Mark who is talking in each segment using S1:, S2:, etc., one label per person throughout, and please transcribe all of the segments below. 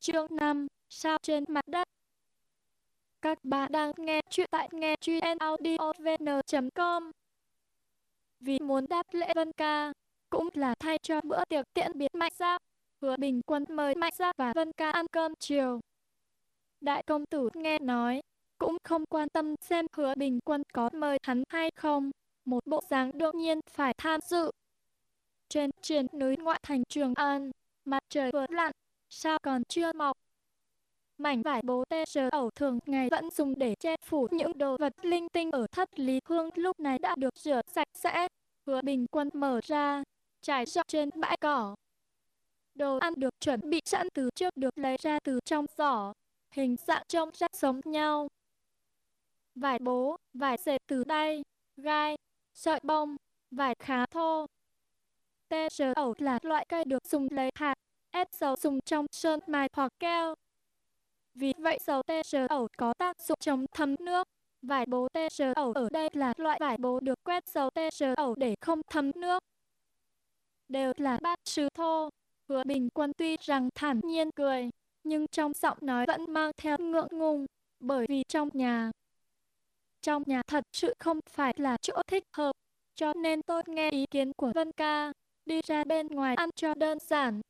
S1: Chương 5, sao trên mặt đất. Các bạn đang nghe chuyện tại nghe chuyện audiovn.com Vì muốn đáp lễ Vân Ca, cũng là thay cho bữa tiệc tiễn biệt Mạnh Giáp, Hứa Bình Quân mời Mạnh Giáp và Vân Ca ăn cơm chiều. Đại công tử nghe nói, cũng không quan tâm xem Hứa Bình Quân có mời hắn hay không, một bộ dáng đương nhiên phải tham dự. Trên triển núi ngoại thành Trường An, mặt trời vừa lặn, sao còn chưa mọc. Mảnh vải bố tê sờ ẩu thường ngày vẫn dùng để che phủ những đồ vật linh tinh ở thất lý hương lúc này đã được rửa sạch sẽ. Hứa bình quân mở ra, trải rộng trên bãi cỏ. Đồ ăn được chuẩn bị sẵn từ trước được lấy ra từ trong giỏ, hình dạng trông rất giống nhau. Vải bố, vải dệt từ đay, gai, sợi bông, vải khá thô. Tê sờ ẩu là loại cây được dùng lấy hạt, ép dầu dùng trong sơn mài hoặc keo. Vì vậy dầu tê ẩu có tác dụng chống thấm nước. Vải bố tê ẩu ở đây là loại vải bố được quét dầu tê ẩu để không thấm nước. Đều là bát sứ thô. Hứa bình quân tuy rằng thản nhiên cười, nhưng trong giọng nói vẫn mang theo ngượng ngùng, bởi vì trong nhà. Trong nhà thật sự không phải là chỗ thích hợp, cho nên tôi nghe ý kiến của Vân Ca, đi ra bên ngoài ăn cho đơn giản,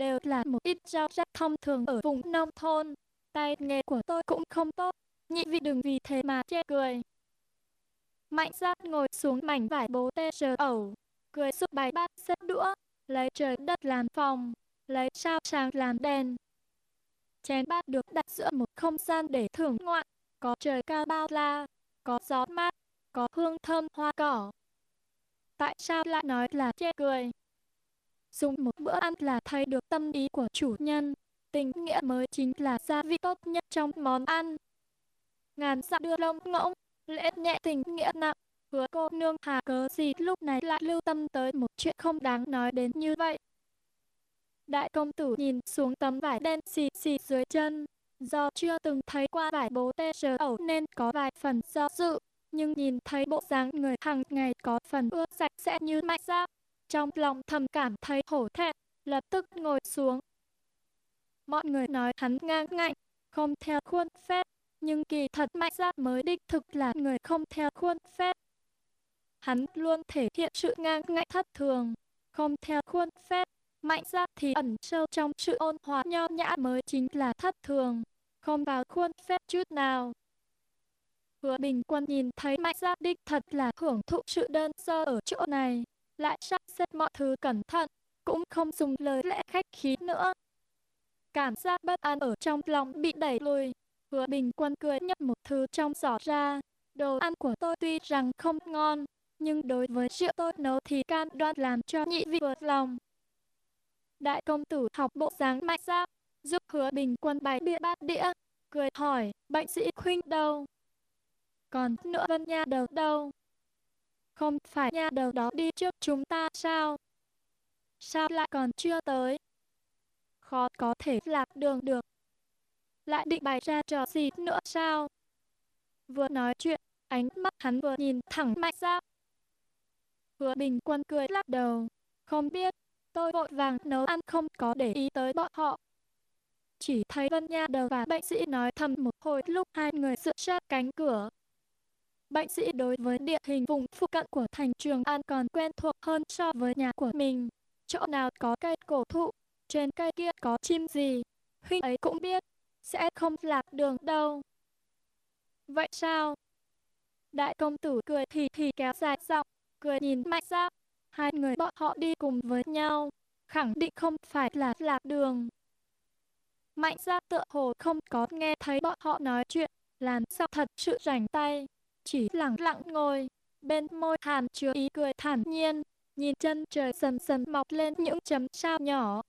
S1: đều là một ít rau rác thông thường ở vùng nông thôn. Tay nghề của tôi cũng không tốt, nhị vị đừng vì thế mà chê cười. Mạnh giác ngồi xuống mảnh vải bố tê sờ ẩu, cười giúp bài bát xếp đũa, lấy trời đất làm phòng, lấy sao sáng làm đèn. Chén bát được đặt giữa một không gian để thưởng ngoạn, có trời cao bao la, có gió mát, có hương thơm hoa cỏ. Tại sao lại nói là chê cười? Dùng một bữa ăn là thấy được tâm ý của chủ nhân. Tình nghĩa mới chính là gia vị tốt nhất trong món ăn. Ngàn dặm đưa lông ngỗng, lễ nhẹ tình nghĩa nặng. Hứa cô nương hà cớ gì lúc này lại lưu tâm tới một chuyện không đáng nói đến như vậy. Đại công tử nhìn xuống tấm vải đen xì xì dưới chân. Do chưa từng thấy qua vải bố tê sờ ẩu nên có vài phần do dự. Nhưng nhìn thấy bộ dáng người hàng ngày có phần ưa sạch sẽ như mạnh giáp trong lòng thầm cảm thấy hổ thẹn, lập tức ngồi xuống. Mọi người nói hắn ngang ngạnh, không theo khuôn phép, nhưng kỳ thật mạnh ra mới đích thực là người không theo khuôn phép. Hắn luôn thể hiện sự ngang ngạnh thất thường, không theo khuôn phép, mạnh ra thì ẩn sâu trong sự ôn hòa nho nhã mới chính là thất thường, không vào khuôn phép chút nào. Hứa bình quân nhìn thấy mạnh ra đích thật là hưởng thụ sự đơn sơ ở chỗ này, lại sao xếp mọi thứ cẩn thận, cũng không dùng lời lẽ khách khí nữa. Cảm giác bất an ở trong lòng bị đẩy lùi, hứa bình quân cười nhấp một thứ trong giỏ ra. Đồ ăn của tôi tuy rằng không ngon, nhưng đối với rượu tôi nấu thì can đoan làm cho nhị vị vượt lòng. Đại công tử học bộ dáng mạnh ra, giúp hứa bình quân bày bia bát đĩa, cười hỏi, bệnh sĩ khuynh đâu? Còn nữa vân nha đầu đâu? Không phải nha đầu đó đi trước chúng ta sao? Sao lại còn chưa tới? Khó có thể lạc đường được. Lại định bày ra trò gì nữa sao? Vừa nói chuyện, ánh mắt hắn vừa nhìn thẳng mạnh ra. Vừa bình quân cười lắc đầu. Không biết, tôi vội vàng nấu ăn không có để ý tới bọn họ. Chỉ thấy Vân Nha đầu và bệnh sĩ nói thầm một hồi lúc hai người dựa sát cánh cửa, Bệnh sĩ đối với địa hình vùng phụ cận của thành Trường An còn quen thuộc hơn so với nhà của mình. Chỗ nào có cây cổ thụ, trên cây kia có chim gì, huynh ấy cũng biết, sẽ không lạc đường đâu. Vậy sao? Đại công tử cười thì thì kéo dài giọng, cười nhìn mạnh ra. Hai người bọn họ đi cùng với nhau, khẳng định không phải là lạc đường. Mạnh ra tựa hồ không có nghe thấy bọn họ nói chuyện, làm sao thật sự rảnh tay chỉ lặng lặng ngồi, bên môi hàm chứa ý cười thản nhiên, nhìn chân trời sầm sầm mọc lên những chấm sao nhỏ.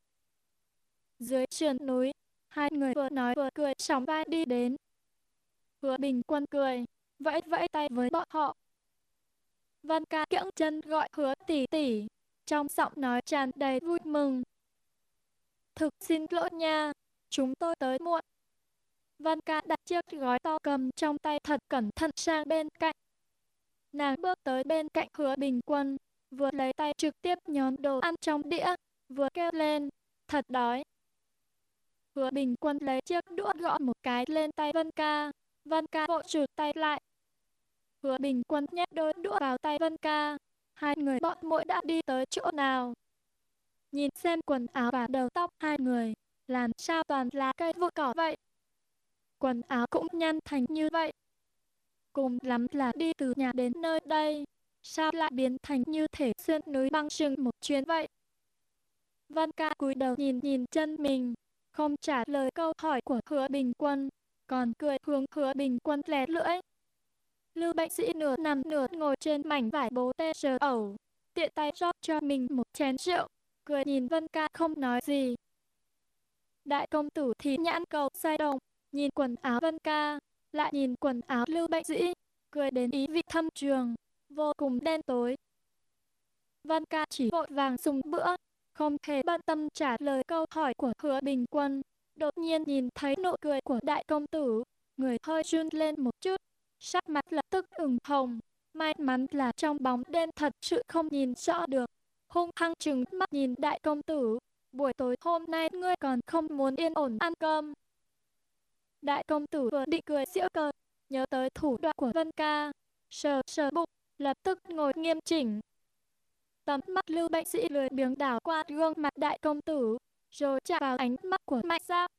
S1: Dưới sườn núi, hai người vừa nói vừa cười sóng vai đi đến. hứa bình quân cười, vẫy vẫy tay với bọn họ. Văn ca kiễng chân gọi hứa tỷ tỷ, trong giọng nói tràn đầy vui mừng. Thực xin lỗi nha, chúng tôi tới muộn. Văn ca đặt chiếc gói to cầm trong tay thật cẩn thận sang bên cạnh. Nàng bước tới bên cạnh hứa bình quân, vừa lấy tay trực tiếp nhón đồ ăn trong đĩa, vừa kêu lên, thật đói. Hứa Bình Quân lấy chiếc đũa gõ một cái lên tay Vân Ca. Vân Ca vội trụt tay lại. Hứa Bình Quân nhét đôi đũa vào tay Vân Ca. Hai người bọn muội đã đi tới chỗ nào? Nhìn xem quần áo và đầu tóc hai người, làm sao toàn là cây vụ cỏ vậy? Quần áo cũng nhăn thành như vậy. Cùng lắm là đi từ nhà đến nơi đây, sao lại biến thành như thể xuyên núi băng rừng một chuyến vậy? Văn ca cúi đầu nhìn nhìn chân mình, không trả lời câu hỏi của hứa bình quân, còn cười hướng hứa bình quân lẻ lưỡi. Lưu bệnh sĩ nửa nằm nửa ngồi trên mảnh vải bố tê sờ ẩu, tiện tay rót cho mình một chén rượu, cười nhìn Vân ca không nói gì. Đại công tử thì nhãn cầu say đồng, nhìn quần áo Vân ca, lại nhìn quần áo lưu bệnh Dĩ cười đến ý vị thâm trường, vô cùng đen tối. Vân ca chỉ vội vàng dùng bữa, không thể bận tâm trả lời câu hỏi của hứa bình quân. Đột nhiên nhìn thấy nụ cười của đại công tử, người hơi run lên một chút, sắc mặt lập tức ửng hồng. May mắn là trong bóng đêm thật sự không nhìn rõ được. Hung hăng trừng mắt nhìn đại công tử, buổi tối hôm nay ngươi còn không muốn yên ổn ăn cơm. Đại công tử vừa định cười giễu cợt, nhớ tới thủ đoạn của Vân Ca, sờ sờ bụng, lập tức ngồi nghiêm chỉnh, Tầm mắt lưu bệnh sĩ lười biếng đảo qua gương mặt đại công tử, rồi chạm vào ánh mắt của mạnh giáp.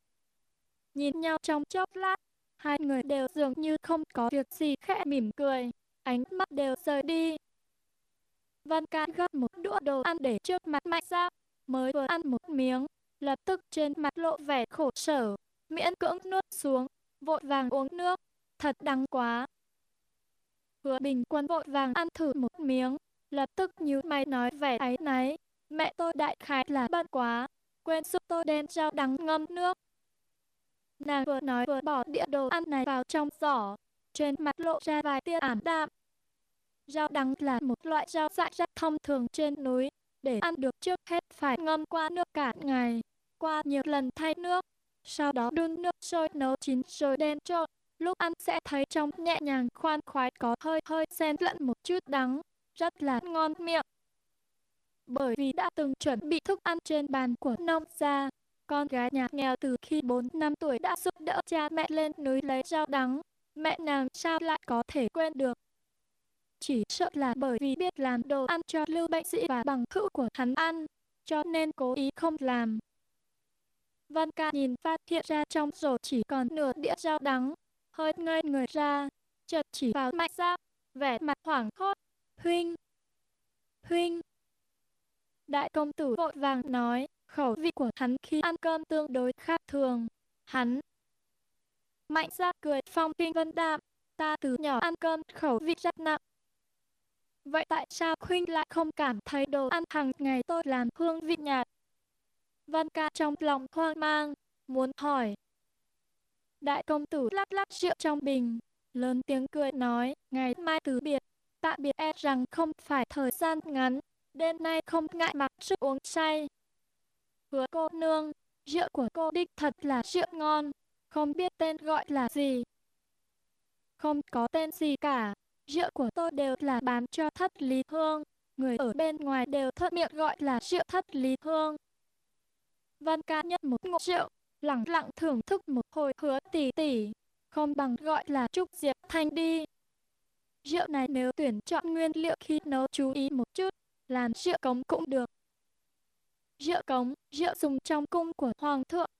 S1: Nhìn nhau trong chốc lát, hai người đều dường như không có việc gì khẽ mỉm cười, ánh mắt đều rời đi. Văn ca gấp một đũa đồ ăn để trước mặt mạnh giáp, mới vừa ăn một miếng, lập tức trên mặt lộ vẻ khổ sở, miễn cưỡng nuốt xuống, vội vàng uống nước, thật đắng quá. Hứa bình quân vội vàng ăn thử một miếng, lập tức nhíu mày nói vẻ áy náy. Mẹ tôi đại khái là bận quá, quên giúp tôi đem rau đắng ngâm nước. Nàng vừa nói vừa bỏ đĩa đồ ăn này vào trong giỏ, trên mặt lộ ra vài tia ảm đạm. Rau đắng là một loại rau dại rất thông thường trên núi, để ăn được trước hết phải ngâm qua nước cả ngày, qua nhiều lần thay nước, sau đó đun nước sôi nấu chín rồi đem trộn. Lúc ăn sẽ thấy trong nhẹ nhàng khoan khoái có hơi hơi xen lẫn một chút đắng rất là ngon miệng. Bởi vì đã từng chuẩn bị thức ăn trên bàn của nông gia, con gái nhà nghèo từ khi 4 năm tuổi đã giúp đỡ cha mẹ lên núi lấy rau đắng. Mẹ nàng sao lại có thể quên được? Chỉ sợ là bởi vì biết làm đồ ăn cho lưu bệnh sĩ và bằng hữu của hắn ăn, cho nên cố ý không làm. Văn ca nhìn phát hiện ra trong rổ chỉ còn nửa đĩa rau đắng, hơi ngây người ra, chợt chỉ vào mạnh giáp, vẻ mặt hoảng hốt, Huynh! Huynh! Đại công tử vội vàng nói, khẩu vị của hắn khi ăn cơm tương đối khác thường. Hắn! Mạnh ra cười phong kinh vân đạm, ta từ nhỏ ăn cơm khẩu vị rất nặng. Vậy tại sao Huynh lại không cảm thấy đồ ăn hàng ngày tôi làm hương vị nhạt? Văn ca trong lòng hoang mang, muốn hỏi. Đại công tử lắc lắc rượu trong bình, lớn tiếng cười nói, ngày mai từ biệt, Tạm biệt e rằng không phải thời gian ngắn, đêm nay không ngại mặc sức uống say. Hứa cô nương, rượu của cô đích thật là rượu ngon, không biết tên gọi là gì. Không có tên gì cả, rượu của tôi đều là bán cho thất lý hương, người ở bên ngoài đều thuận miệng gọi là rượu thất lý hương. Văn ca nhất một ngộ rượu, lặng lặng thưởng thức một hồi hứa tỉ tỉ, không bằng gọi là Trúc Diệp Thanh đi. Rượu này nếu tuyển chọn nguyên liệu khi nấu chú ý một chút, làm rượu cống cũng được. Rượu cống, rượu dùng trong cung của hoàng thượng.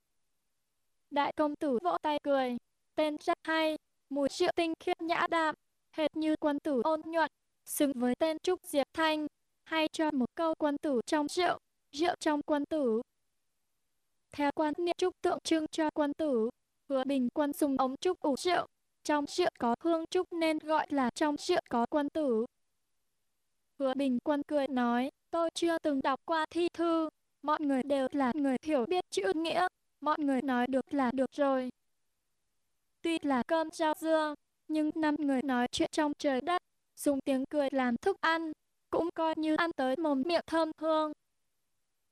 S1: Đại công tử vỗ tay cười, tên rất hay, mùi rượu tinh khiết nhã đạm, hệt như quân tử ôn nhuận, xứng với tên Trúc Diệp Thanh, hay cho một câu quân tử trong rượu, rượu trong quân tử. Theo quan niệm trúc tượng trưng cho quân tử, hứa bình quân dùng ống trúc ủ rượu, trong rượu có hương trúc nên gọi là trong rượu có quân tử. Hứa Bình Quân cười nói, tôi chưa từng đọc qua thi thư, mọi người đều là người hiểu biết chữ nghĩa, mọi người nói được là được rồi. Tuy là cơm rau dưa, nhưng năm người nói chuyện trong trời đất, dùng tiếng cười làm thức ăn, cũng coi như ăn tới mồm miệng thơm hương.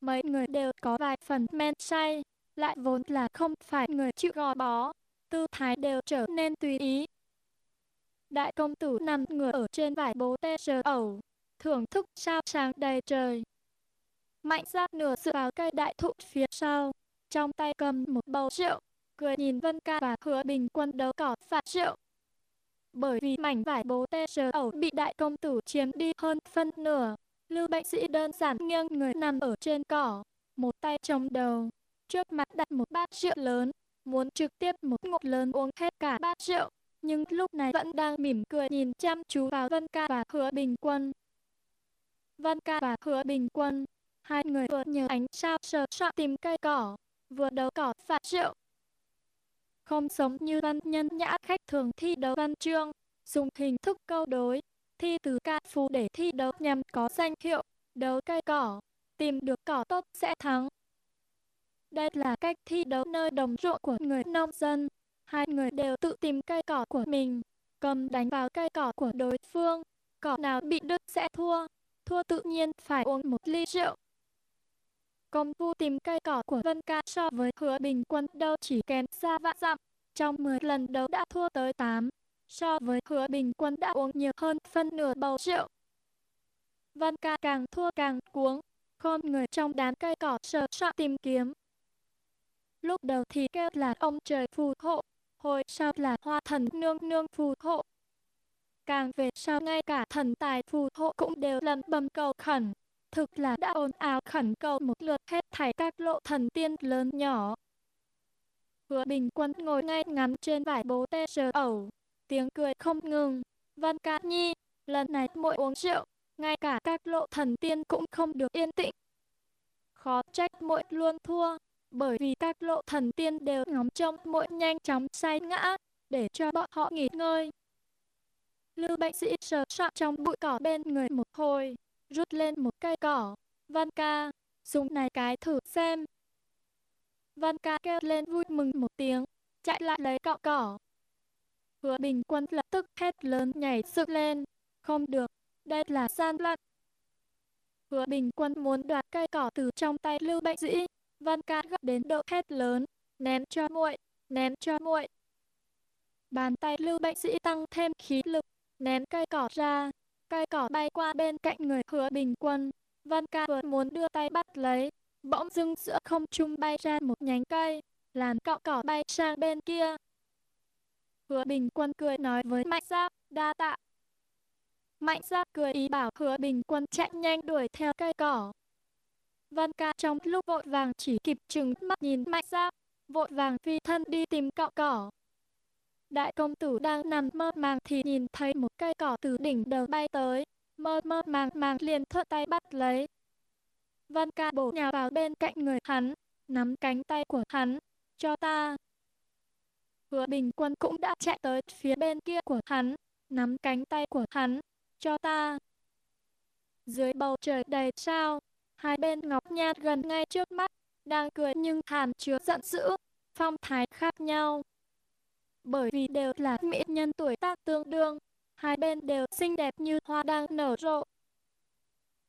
S1: Mấy người đều có vài phần men say, lại vốn là không phải người chịu gò bó, tư thái đều trở nên tùy ý. Đại công tử nằm ngửa ở trên vải bố tê sờ ẩu, thưởng thức sao sáng đầy trời. Mạnh ra nửa dựa vào cây đại thụ phía sau, trong tay cầm một bầu rượu, cười nhìn Vân Ca và Hứa Bình Quân đấu cỏ phạt rượu. Bởi vì mảnh vải bố tê sờ ẩu bị đại công tử chiếm đi hơn phân nửa, Lưu bệnh sĩ đơn giản nghiêng người nằm ở trên cỏ, một tay chống đầu, trước mặt đặt một bát rượu lớn, muốn trực tiếp một ngụm lớn uống hết cả bát rượu, nhưng lúc này vẫn đang mỉm cười nhìn chăm chú vào Vân Ca và Hứa Bình Quân. Vân Ca và Hứa Bình Quân, hai người vừa nhờ ánh sao sờ soạn tìm cây cỏ, vừa đấu cỏ phạt rượu. Không giống như văn nhân nhã khách thường thi đấu văn chương, dùng hình thức câu đối, thi từ ca phú để thi đấu nhằm có danh hiệu, đấu cây cỏ, tìm được cỏ tốt sẽ thắng. Đây là cách thi đấu nơi đồng ruộng của người nông dân. Hai người đều tự tìm cây cỏ của mình, cầm đánh vào cây cỏ của đối phương. Cỏ nào bị đứt sẽ thua, thua tự nhiên phải uống một ly rượu. Công phu tìm cây cỏ của Vân Ca so với hứa bình quân đâu chỉ kém xa vạn dặm. Trong 10 lần đấu đã thua tới 8, so với hứa bình quân đã uống nhiều hơn phân nửa bầu rượu. văn Ca càng thua càng cuống, khom người trong đám cây cỏ sờ soạn tìm kiếm. Lúc đầu thì kêu là ông trời phù hộ, hồi sau là hoa thần nương nương phù hộ. Càng về sau ngay cả thần tài phù hộ cũng đều lầm bầm cầu khẩn. Thực là đã ồn ào khẩn cầu một lượt hết thảy các lộ thần tiên lớn nhỏ. Hứa bình quân ngồi ngay ngắn trên vải bố tê sờ ẩu, tiếng cười không ngừng. Văn ca nhi, lần này mỗi uống rượu, ngay cả các lộ thần tiên cũng không được yên tĩnh. Khó trách mỗi luôn thua, bởi vì các lộ thần tiên đều ngóng trông mỗi nhanh chóng say ngã, để cho bọn họ nghỉ ngơi. Lưu bệnh sĩ sờ soạn trong bụi cỏ bên người một hồi, rút lên một cây cỏ. Văn ca, dùng này cái thử xem. Văn ca kêu lên vui mừng một tiếng, chạy lại lấy cọ cỏ. Hứa bình quân lập tức hét lớn nhảy dựng lên. Không được, đây là gian lận. Hứa bình quân muốn đoạt cây cỏ từ trong tay lưu bệnh sĩ. Văn ca gấp đến độ hét lớn, ném cho muội, ném cho muội. Bàn tay lưu bệnh sĩ tăng thêm khí lực, ném cây cỏ ra. Cây cỏ bay qua bên cạnh người hứa bình quân. Văn ca vừa muốn đưa tay bắt lấy, bỗng dưng giữa không trung bay ra một nhánh cây, làm cọ cỏ bay sang bên kia. Hứa bình quân cười nói với Mạnh Giáp, đa tạ. Mạnh Giáp cười ý bảo hứa bình quân chạy nhanh đuổi theo cây cỏ. Văn ca trong lúc vội vàng chỉ kịp trừng mắt nhìn Mạnh Giáp, vội vàng phi thân đi tìm cọ cỏ. Đại công tử đang nằm mơ màng thì nhìn thấy một cây cỏ từ đỉnh đầu bay tới, mơ mơ màng màng liền thuận tay bắt lấy. Văn ca bổ nhào vào bên cạnh người hắn, nắm cánh tay của hắn, cho ta. Hứa bình quân cũng đã chạy tới phía bên kia của hắn, nắm cánh tay của hắn, cho ta. Dưới bầu trời đầy sao, hai bên ngọc nhạt gần ngay trước mắt, đang cười nhưng hàm chứa giận dữ, phong thái khác nhau bởi vì đều là mỹ nhân tuổi tác tương đương, hai bên đều xinh đẹp như hoa đang nở rộ.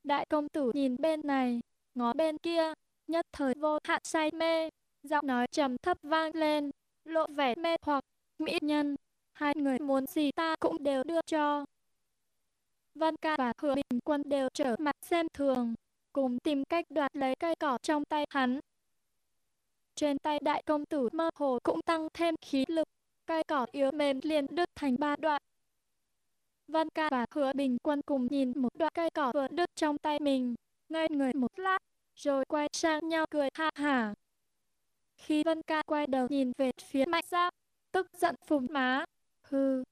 S1: Đại công tử nhìn bên này, ngó bên kia, nhất thời vô hạn say mê, giọng nói trầm thấp vang lên, lộ vẻ mê hoặc, mỹ nhân, hai người muốn gì ta cũng đều đưa cho. Văn ca và hứa bình quân đều trở mặt xem thường, cùng tìm cách đoạt lấy cây cỏ trong tay hắn. Trên tay đại công tử mơ hồ cũng tăng thêm khí lực, cây cỏ yếu mềm liền đứt thành ba đoạn. Văn ca và hứa bình quân cùng nhìn một đoạn cây cỏ vừa đứt trong tay mình, ngây người một lát, rồi quay sang nhau cười ha hả. Khi Vân ca quay đầu nhìn về phía mạnh giáp, tức giận phùng má, hừ.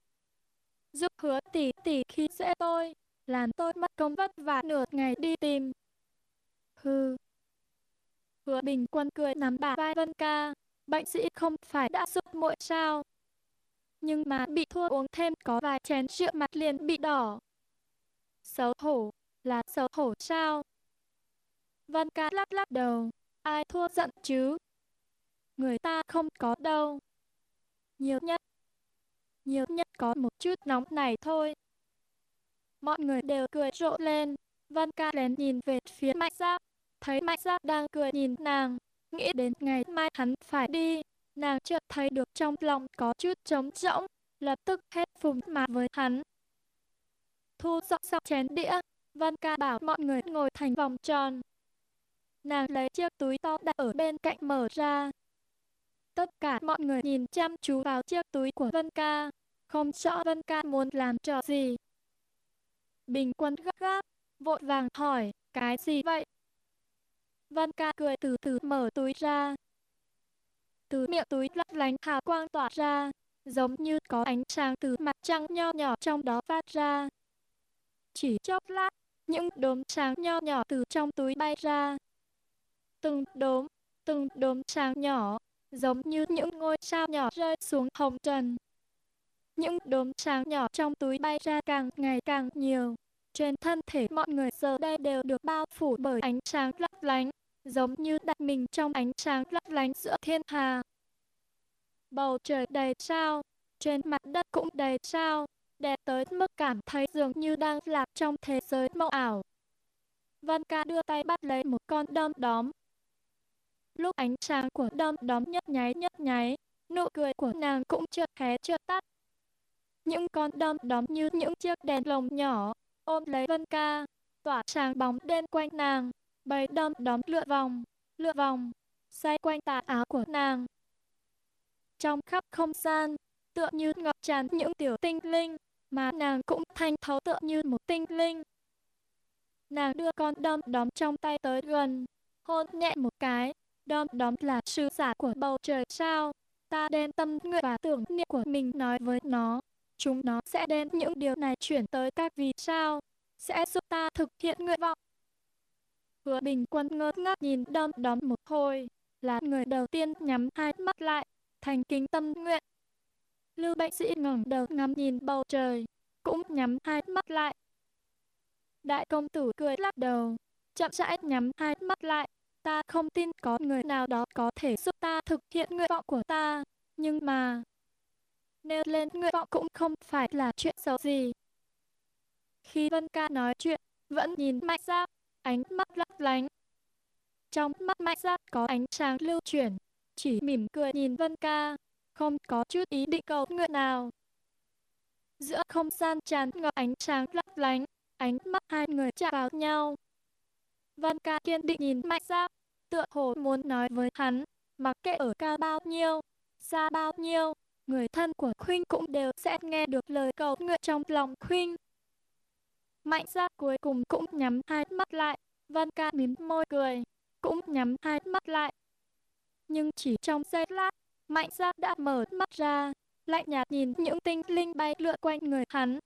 S1: Giúp hứa tỷ tỷ khi dễ tôi, làm tôi mất công vất vả nửa ngày đi tìm. Hừ. Hứa bình quân cười nắm bả vai Vân ca, bệnh sĩ không phải đã giúp muội sao? nhưng mà bị thua uống thêm có vài chén rượu mặt liền bị đỏ. Xấu hổ, là xấu hổ sao? Vân ca lắc lắc đầu, ai thua giận chứ? Người ta không có đâu. Nhiều nhất, nhiều nhất có một chút nóng này thôi. Mọi người đều cười rộ lên, Văn ca lén nhìn về phía Mạnh Giáp, thấy Mạnh Giáp đang cười nhìn nàng, nghĩ đến ngày mai hắn phải đi, Nàng chợt thấy được trong lòng có chút trống rỗng, lập tức hết phùng mà với hắn. Thu dọn xong chén đĩa, Văn ca bảo mọi người ngồi thành vòng tròn. nàng lấy chiếc túi to đặt ở bên cạnh mở ra. Tất cả mọi người nhìn chăm chú vào chiếc túi của Vân Ca, không rõ Vân Ca muốn làm trò gì. Bình quân gấp gáp, vội vàng hỏi, cái gì vậy? Vân Ca cười từ từ mở túi ra. Từ miệng túi lấp lánh hào quang tỏa ra, giống như có ánh sáng từ mặt trăng nho nhỏ trong đó phát ra. Chỉ chốc lát, những đốm sáng nho nhỏ từ trong túi bay ra. Từng đốm, từng đốm sáng nhỏ, giống như những ngôi sao nhỏ rơi xuống hồng trần. Những đốm sáng nhỏ trong túi bay ra càng ngày càng nhiều. Trên thân thể mọi người giờ đây đều được bao phủ bởi ánh sáng lấp lánh, giống như đặt mình trong ánh sáng lấp lánh giữa thiên hà. Bầu trời đầy sao, trên mặt đất cũng đầy sao, đẹp tới mức cảm thấy dường như đang lạc trong thế giới mộng ảo. Văn ca đưa tay bắt lấy một con đom đóm. Lúc ánh sáng của đom đóm nhấp nháy nhấp nháy, nụ cười của nàng cũng chợt hé chợt tắt. Những con đom đóm như những chiếc đèn lồng nhỏ, ôm lấy Vân ca, tỏa sáng bóng đêm quanh nàng, bầy đom đóm lượn vòng, lượn vòng, xoay quanh tà áo của nàng. Trong khắp không gian, tựa như ngập tràn những tiểu tinh linh, mà nàng cũng thanh thấu tựa như một tinh linh. Nàng đưa con đom đóm trong tay tới gần, hôn nhẹ một cái, đom đóm là sứ giả của bầu trời sao. Ta đem tâm nguyện và tưởng niệm của mình nói với nó. Chúng nó sẽ đem những điều này chuyển tới các vì sao, sẽ giúp ta thực hiện nguyện vọng. Hứa bình quân ngơ ngác nhìn đom đóm một hồi, là người đầu tiên nhắm hai mắt lại, thành kính tâm nguyện. Lưu bệnh sĩ ngẩng đầu ngắm nhìn bầu trời, cũng nhắm hai mắt lại. Đại công tử cười lắc đầu, chậm rãi nhắm hai mắt lại. Ta không tin có người nào đó có thể giúp ta thực hiện nguyện vọng của ta, nhưng mà... Nêu lên nguyện vọng cũng không phải là chuyện xấu gì. Khi Vân Ca nói chuyện, vẫn nhìn Mạnh Giáp, ánh mắt lấp lánh. Trong mắt Mạnh Giáp có ánh sáng lưu chuyển, chỉ mỉm cười nhìn Vân Ca, không có chút ý định cầu nguyện nào. Giữa không gian tràn ngập ánh sáng lấp lánh, ánh mắt hai người chạm vào nhau. Văn ca kiên định nhìn mạnh giáp, tựa hồ muốn nói với hắn, mặc kệ ở cao bao nhiêu, xa bao nhiêu, người thân của Khuynh cũng đều sẽ nghe được lời cầu nguyện trong lòng Khuynh. Mạnh giáp cuối cùng cũng nhắm hai mắt lại, Văn ca mím môi cười, cũng nhắm hai mắt lại. Nhưng chỉ trong giây lát, Mạnh giáp đã mở mắt ra, lạnh nhạt nhìn những tinh linh bay lượn quanh người hắn.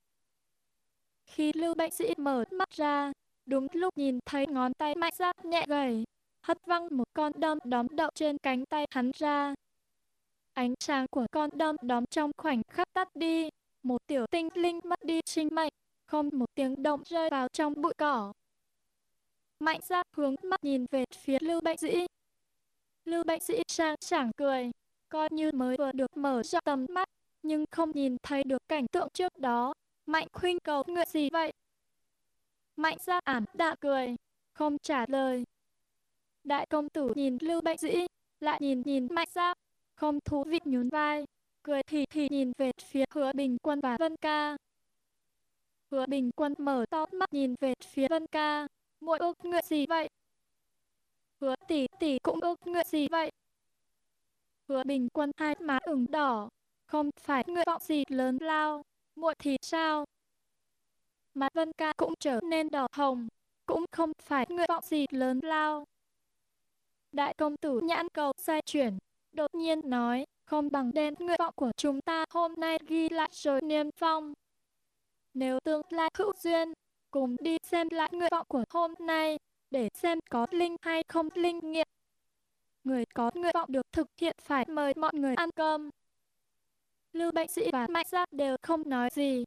S1: Khi lưu bệnh sĩ mở mắt ra, đúng lúc nhìn thấy ngón tay mạnh giáp nhẹ gầy, hất văng một con đom đóm đậu trên cánh tay hắn ra. Ánh sáng của con đom đóm trong khoảnh khắc tắt đi, một tiểu tinh linh mất đi sinh mệnh, không một tiếng động rơi vào trong bụi cỏ. Mạnh giáp hướng mắt nhìn về phía lưu bệnh sĩ. Lưu bệnh sĩ sang sảng cười, coi như mới vừa được mở rộng tầm mắt, nhưng không nhìn thấy được cảnh tượng trước đó. Mạnh khuyên cầu nguyện gì vậy? Mạnh ra ảm đạ cười, không trả lời. Đại công tử nhìn Lưu Bệnh Dĩ, lại nhìn nhìn Mạnh ra, không thú vị nhún vai, cười thì thì nhìn về phía Hứa Bình Quân và Vân Ca. Hứa Bình Quân mở to mắt nhìn về phía Vân Ca, muội ước nguyện gì vậy? Hứa tỷ tỷ cũng ước nguyện gì vậy? Hứa bình quân hai má ửng đỏ, không phải nguyện vọng gì lớn lao, muội thì sao? Mặt Vân Ca cũng trở nên đỏ hồng, cũng không phải nguyện vọng gì lớn lao. Đại công tử nhãn cầu xoay chuyển, đột nhiên nói, không bằng đem nguyện vọng của chúng ta hôm nay ghi lại rồi niêm phong. Nếu tương lai hữu duyên, cùng đi xem lại nguyện vọng của hôm nay, để xem có linh hay không linh nghiệm người có nguyện vọng được thực hiện phải mời mọi người ăn cơm. Lưu Bệnh Sĩ và Mạnh Giáp đều không nói gì.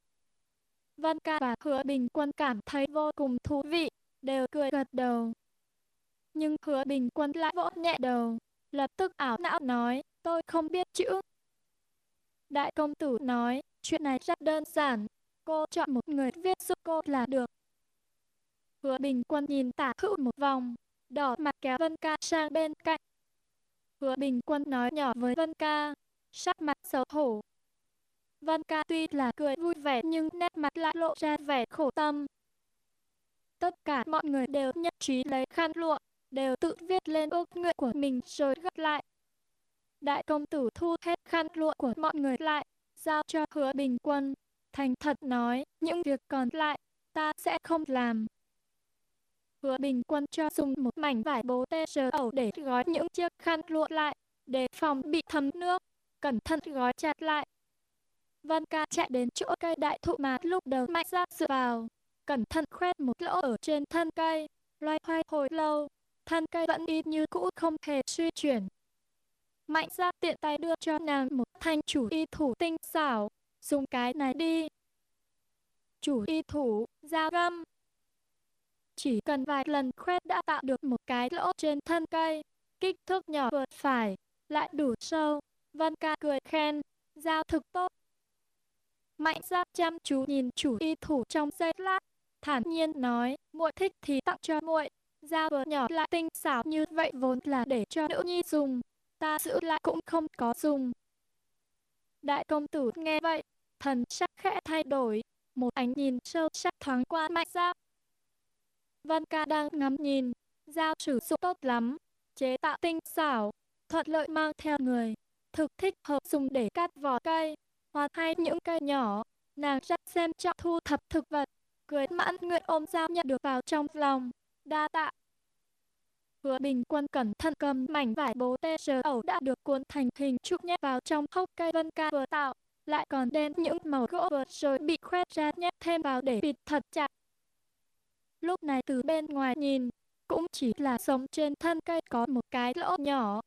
S1: Văn Ca và Hứa Bình Quân cảm thấy vô cùng thú vị, đều cười gật đầu. Nhưng Hứa Bình Quân lại vỗ nhẹ đầu, lập tức ảo não nói, tôi không biết chữ. Đại công tử nói, chuyện này rất đơn giản, cô chọn một người viết giúp cô là được. Hứa Bình Quân nhìn tả hữu một vòng, đỏ mặt kéo Vân Ca sang bên cạnh, Hứa Bình Quân nói nhỏ với Vân Ca, sắc mặt xấu hổ. Văn Ca tuy là cười vui vẻ nhưng nét mặt lại lộ ra vẻ khổ tâm. Tất cả mọi người đều nhất trí lấy khăn lụa, đều tự viết lên ước nguyện của mình rồi gấp lại. Đại công tử thu hết khăn lụa của mọi người lại, giao cho hứa bình quân, thành thật nói, những việc còn lại, ta sẽ không làm. Hứa bình quân cho dùng một mảnh vải bố tê sờ ẩu để gói những chiếc khăn lụa lại, để phòng bị thấm nước, cẩn thận gói chặt lại. Văn ca chạy đến chỗ cây đại thụ mà lúc đầu mạnh ra dựa vào, cẩn thận khoét một lỗ ở trên thân cây, loay hoay hồi lâu, thân cây vẫn y như cũ không hề suy chuyển. Mạnh ra tiện tay đưa cho nàng một thanh chủ y thủ tinh xảo, dùng cái này đi. Chủ y thủ, dao găm. Chỉ cần vài lần khoét đã tạo được một cái lỗ trên thân cây, kích thước nhỏ vừa phải, lại đủ sâu. Vân ca cười khen, dao thực tốt. Mạnh ra chăm chú nhìn chủ y thủ trong giây lát, thản nhiên nói, muội thích thì tặng cho muội. Dao vừa nhỏ lại tinh xảo như vậy vốn là để cho nữ nhi dùng, ta giữ lại cũng không có dùng. Đại công tử nghe vậy, thần sắc khẽ thay đổi, một ánh nhìn sâu sắc thoáng qua mạnh ra. Vân ca đang ngắm nhìn, dao sử dụng tốt lắm, chế tạo tinh xảo, thuận lợi mang theo người, thực thích hợp dùng để cắt vỏ cây, hoa hay những cây nhỏ. Nàng rất xem trọng thu thập thực vật, cười mãn nguyện ôm dao nhận được vào trong lòng, đa tạ. Hứa bình quân cẩn thận cầm mảnh vải bố tê sờ ẩu đã được cuốn thành hình trục nhét vào trong hốc cây vân ca vừa tạo, lại còn đem những màu gỗ vừa rồi bị khoét ra nhét thêm vào để bịt thật chặt. Lúc này từ bên ngoài nhìn, cũng chỉ là sống trên thân cây có một cái lỗ nhỏ.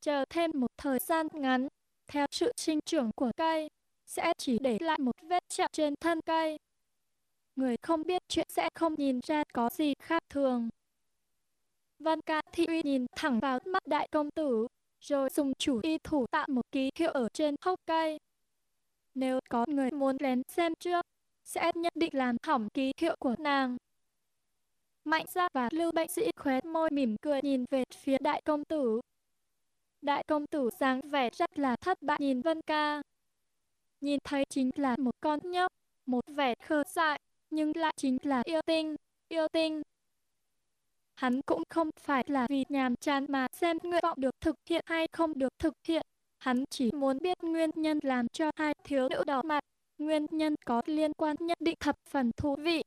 S1: Chờ thêm một thời gian ngắn, theo sự sinh trưởng của cây, sẽ chỉ để lại một vết chạm trên thân cây. Người không biết chuyện sẽ không nhìn ra có gì khác thường. Văn ca thị uy nhìn thẳng vào mắt đại công tử, rồi dùng chủ y thủ tạo một ký hiệu ở trên hốc cây. Nếu có người muốn lén xem trước, sẽ nhất định làm hỏng ký hiệu của nàng. Mạnh gia và lưu bệnh sĩ khóe môi mỉm cười nhìn về phía đại công tử. Đại công tử dáng vẻ rất là thất bại nhìn Vân ca. Nhìn thấy chính là một con nhóc, một vẻ khờ dại, nhưng lại chính là yêu tinh, yêu tinh. Hắn cũng không phải là vì nhàm chán mà xem nguyện vọng được thực hiện hay không được thực hiện. Hắn chỉ muốn biết nguyên nhân làm cho hai thiếu nữ đỏ mặt. Nguyên nhân có liên quan nhất định thập phần thú vị.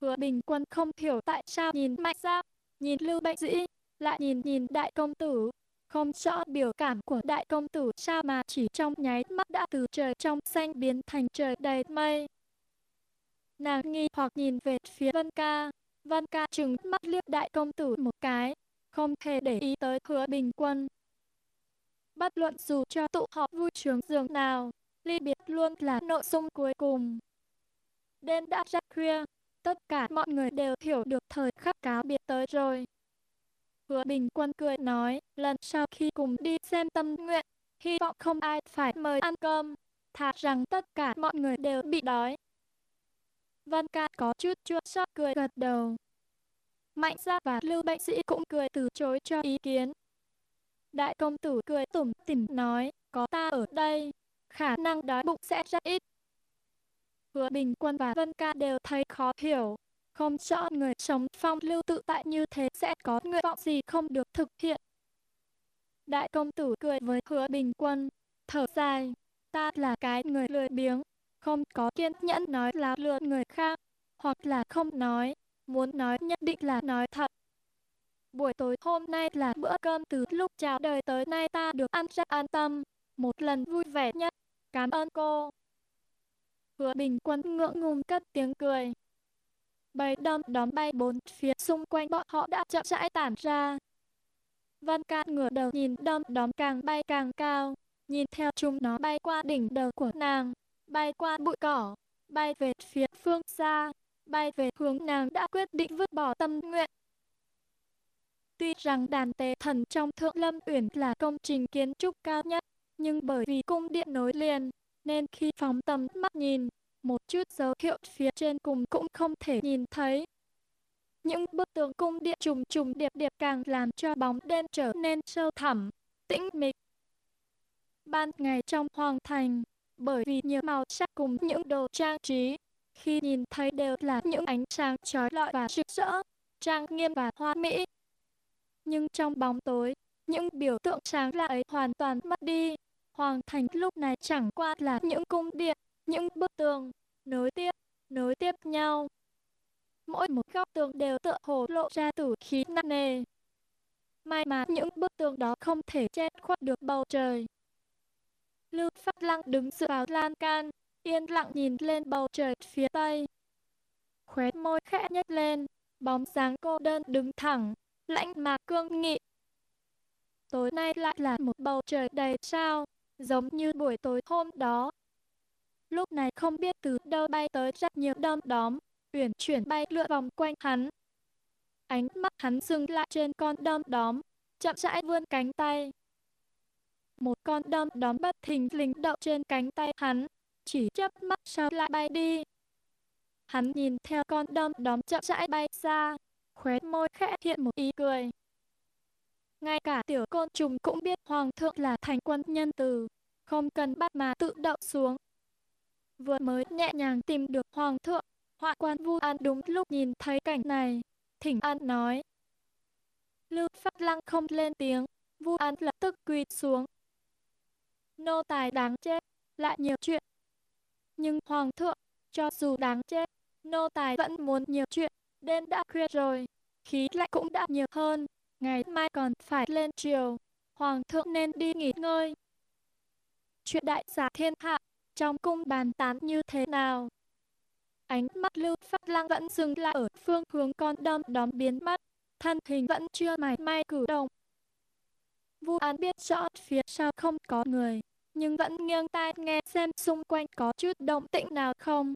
S1: Hứa bình quân không hiểu tại sao nhìn mạnh giáp nhìn lưu bệnh dĩ, lại nhìn nhìn đại công tử. Không rõ biểu cảm của đại công tử sao mà chỉ trong nháy mắt đã từ trời trong xanh biến thành trời đầy mây. Nàng nghi hoặc nhìn về phía Vân Ca, Vân ca trừng mắt liếc đại công tử một cái, không hề để ý tới hứa bình quân. Bất luận dù cho tụ họp vui sướng giường nào, ly biệt luôn là nội dung cuối cùng. Đêm đã rất khuya, tất cả mọi người đều hiểu được thời khắc cáo biệt tới rồi. Hứa bình quân cười nói, lần sau khi cùng đi xem tâm nguyện, hy vọng không ai phải mời ăn cơm, thà rằng tất cả mọi người đều bị đói. Văn ca có chút chua xót cười gật đầu. Mạnh gia và lưu bệnh sĩ cũng cười từ chối cho ý kiến. Đại công tử cười tủm tỉm nói, có ta ở đây, khả năng đói bụng sẽ rất ít. Hứa Bình Quân và Vân Ca đều thấy khó hiểu, không rõ người sống phong lưu tự tại như thế sẽ có nguyện vọng gì không được thực hiện. Đại công tử cười với Hứa Bình Quân, thở dài, ta là cái người lười biếng, không có kiên nhẫn nói là lừa người khác, hoặc là không nói, muốn nói nhất định là nói thật. Buổi tối hôm nay là bữa cơm từ lúc chào đời tới nay ta được ăn rất an tâm, một lần vui vẻ nhất. Cảm ơn cô. Hứa bình quân ngượng ngùng cất tiếng cười. Bầy đom đóm bay bốn phía. Xung quanh bọn họ đã chậm rãi tản ra. Văn ca ngửa đầu nhìn đom đóm càng bay càng cao, nhìn theo chúng nó bay qua đỉnh đầu của nàng, bay qua bụi cỏ, bay về phía phương xa, bay về hướng nàng đã quyết định vứt bỏ tâm nguyện. Tuy rằng đàn tế thần trong Thượng Lâm Uyển là công trình kiến trúc cao nhất, nhưng bởi vì cung điện nối liền, nên khi phóng tầm mắt nhìn, một chút dấu hiệu phía trên cùng cũng không thể nhìn thấy. Những bức tường cung điện trùng trùng điệp điệp càng làm cho bóng đêm trở nên sâu thẳm, tĩnh mịch. Ban ngày trong hoàng thành, bởi vì nhiều màu sắc cùng những đồ trang trí. Khi nhìn thấy đều là những ánh sáng chói lọi và rực rỡ, trang nghiêm và hoa mỹ. Nhưng trong bóng tối, những biểu tượng sáng lạ ấy hoàn toàn mất đi. Hoàng thành lúc này chẳng qua là những cung điện, những bức tường, nối tiếp, nối tiếp nhau. Mỗi một góc tường đều tựa hồ lộ ra tử khí nặng nề. May mà những bức tường đó không thể che khuất được bầu trời. Lưu Phát Lăng đứng dựa vào lan can, yên lặng nhìn lên bầu trời phía tây. Khóe môi khẽ nhếch lên, bóng dáng cô đơn đứng thẳng, lãnh mà cương nghị. Tối nay lại là một bầu trời đầy sao, giống như buổi tối hôm đó. Lúc này không biết từ đâu bay tới rất nhiều đom đóm, uyển chuyển bay lượn vòng quanh hắn. Ánh mắt hắn dừng lại trên con đom đóm, chậm rãi vươn cánh tay. Một con đom đóm bất thình lình đậu trên cánh tay hắn, chỉ chớp mắt sau lại bay đi. Hắn nhìn theo con đom đóm chậm rãi bay xa, khóe môi khẽ hiện một ý cười. Ngay cả tiểu côn trùng cũng biết hoàng thượng là thành quân nhân từ, không cần bắt mà tự đậu xuống. Vừa mới nhẹ nhàng tìm được hoàng thượng, họa quan vu an đúng lúc nhìn thấy cảnh này, thỉnh an nói. Lưu Phát Lăng không lên tiếng, vu an lập tức quỳ xuống. Nô tài đáng chết, lại nhiều chuyện. Nhưng hoàng thượng, cho dù đáng chết, nô tài vẫn muốn nhiều chuyện, đêm đã khuya rồi, khí lạnh cũng đã nhiều hơn, ngày mai còn phải lên triều, hoàng thượng nên đi nghỉ ngơi. Chuyện đại giả thiên hạ, trong cung bàn tán như thế nào? Ánh mắt Lưu Phát Lang vẫn dừng lại ở phương hướng con đom đóm biến mất, thân hình vẫn chưa mảy may cử động. Vu An biết rõ phía sau không có người, nhưng vẫn nghiêng tai nghe xem xung quanh có chút động tĩnh nào không.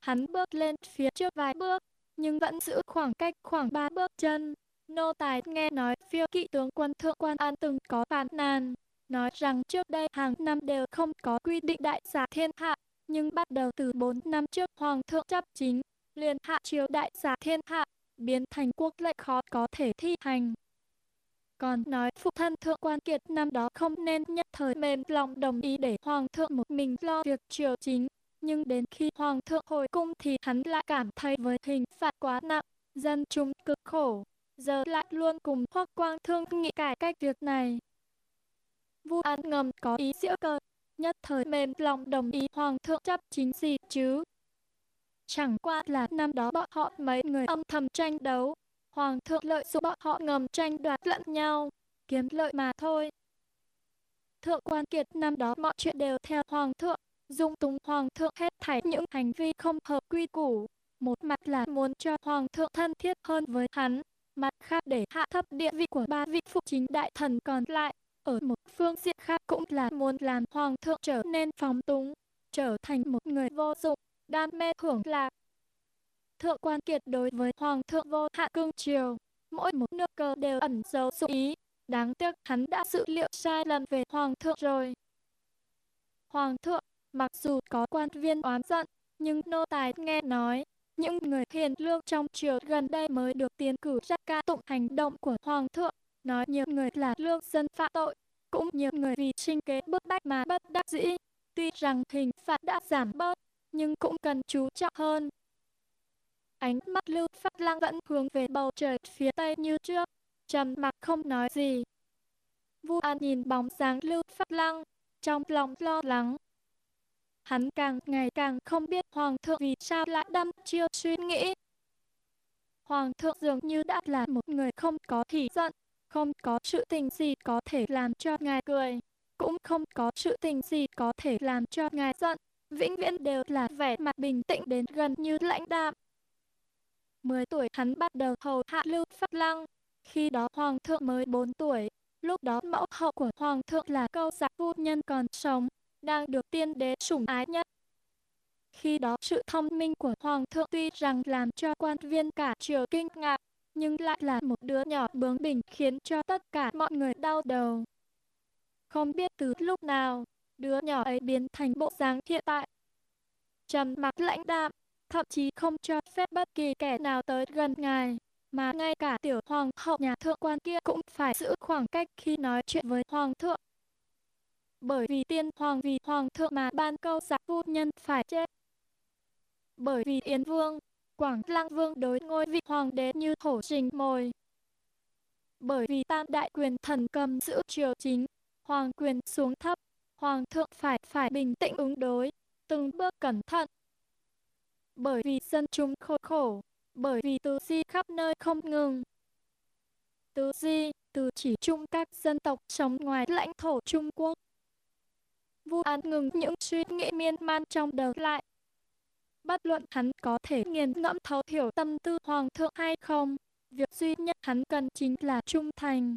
S1: Hắn bước lên phía trước vài bước, nhưng vẫn giữ khoảng cách khoảng ba bước chân. Nô tài nghe nói phiêu kỵ tướng quân thượng quan an từng có phản nàn, nói rằng trước đây hàng năm đều không có quy định đại giả thiên hạ, nhưng bắt đầu từ 4 năm trước hoàng thượng chấp chính, liền hạ chiếu đại giả thiên hạ, biến thành quốc lệnh khó có thể thi hành. Còn nói phụ thân thượng quan kiệt năm đó không nên nhất thời mềm lòng đồng ý để hoàng thượng một mình lo việc triều chính, nhưng đến khi hoàng thượng hồi cung thì hắn lại cảm thấy với hình phạt quá nặng, dân chúng cực khổ, giờ lại luôn cùng hoắc quang thương nghị cải cách việc này. Vu An ngầm có ý diễu cợt, nhất thời mềm lòng đồng ý hoàng thượng chấp chính gì chứ. Chẳng qua là năm đó bọn họ mấy người âm thầm tranh đấu, hoàng thượng lợi dụng bọn họ ngầm tranh đoạt lẫn nhau, kiếm lợi mà thôi. Thượng quan kiệt năm đó mọi chuyện đều theo hoàng thượng, dung túng hoàng thượng hết thảy những hành vi không hợp quy củ. Một mặt là muốn cho hoàng thượng thân thiết hơn với hắn, mặt khác để hạ thấp địa vị của ba vị phụ chính đại thần còn lại. Ở một phương diện khác cũng là muốn làm hoàng thượng trở nên phóng túng, trở thành một người vô dụng, đam mê hưởng lạc. Thượng quan kiệt đối với hoàng thượng vô hạn cương triều, mỗi một nước cờ đều ẩn dấu dụng ý. Đáng tiếc hắn đã dự liệu sai lầm về hoàng thượng rồi. Hoàng thượng, mặc dù có quan viên oán giận, nhưng nô tài nghe nói, những người hiền lương trong triều gần đây mới được tiến cử ra ca tụng hành động của hoàng thượng, nói nhiều người là lương dân phạm tội, cũng nhiều người vì sinh kế bức bách mà bất đắc dĩ. Tuy rằng hình phạt đã giảm bớt, nhưng cũng cần chú trọng hơn. Ánh mắt Lưu Phát Lăng vẫn hướng về bầu trời phía tây như trước, trầm mặc không nói gì. Vu An nhìn bóng dáng Lưu Phát Lăng, trong lòng lo lắng. Hắn càng ngày càng không biết Hoàng thượng vì sao lại đâm chiêu suy nghĩ. Hoàng thượng dường như đã là một người không có thị giận, không có sự tình gì có thể làm cho ngài cười, cũng không có sự tình gì có thể làm cho ngài giận, vĩnh viễn đều là vẻ mặt bình tĩnh đến gần như lãnh đạm. 10 tuổi hắn bắt đầu hầu hạ Lưu Phát Lăng, khi đó Hoàng thượng mới 4 tuổi, lúc đó mẫu hậu của Hoàng thượng là câu giặc phu nhân còn sống, đang được tiên đế sủng ái nhất. Khi đó sự thông minh của Hoàng thượng tuy rằng làm cho quan viên cả triều kinh ngạc, nhưng lại là một đứa nhỏ bướng bỉnh khiến cho tất cả mọi người đau đầu. Không biết từ lúc nào, đứa nhỏ ấy biến thành bộ dáng hiện tại. Trầm mặc lãnh đạm, thậm chí không cho phép bất kỳ kẻ nào tới gần ngài, mà ngay cả tiểu hoàng hậu nhà thượng quan kia cũng phải giữ khoảng cách khi nói chuyện với hoàng thượng. Bởi vì tiên hoàng vì hoàng thượng mà ban câu giặc phu nhân phải chết. Bởi vì Yến Vương, Quảng Lăng Vương đối ngôi vị hoàng đế như hổ trình mồi. Bởi vì tam đại quyền thần cầm giữ triều chính, hoàng quyền xuống thấp, hoàng thượng phải phải bình tĩnh ứng đối, từng bước cẩn thận. Bởi vì dân chúng khổ khổ, bởi vì tứ di khắp nơi không ngừng. Tứ di, từ chỉ chung các dân tộc sống ngoài lãnh thổ Trung Quốc. Vu An ngừng những suy nghĩ miên man trong đầu lại. Bất luận hắn có thể nghiền ngẫm thấu hiểu tâm tư hoàng thượng hay không, việc duy nhất hắn cần chính là trung thành.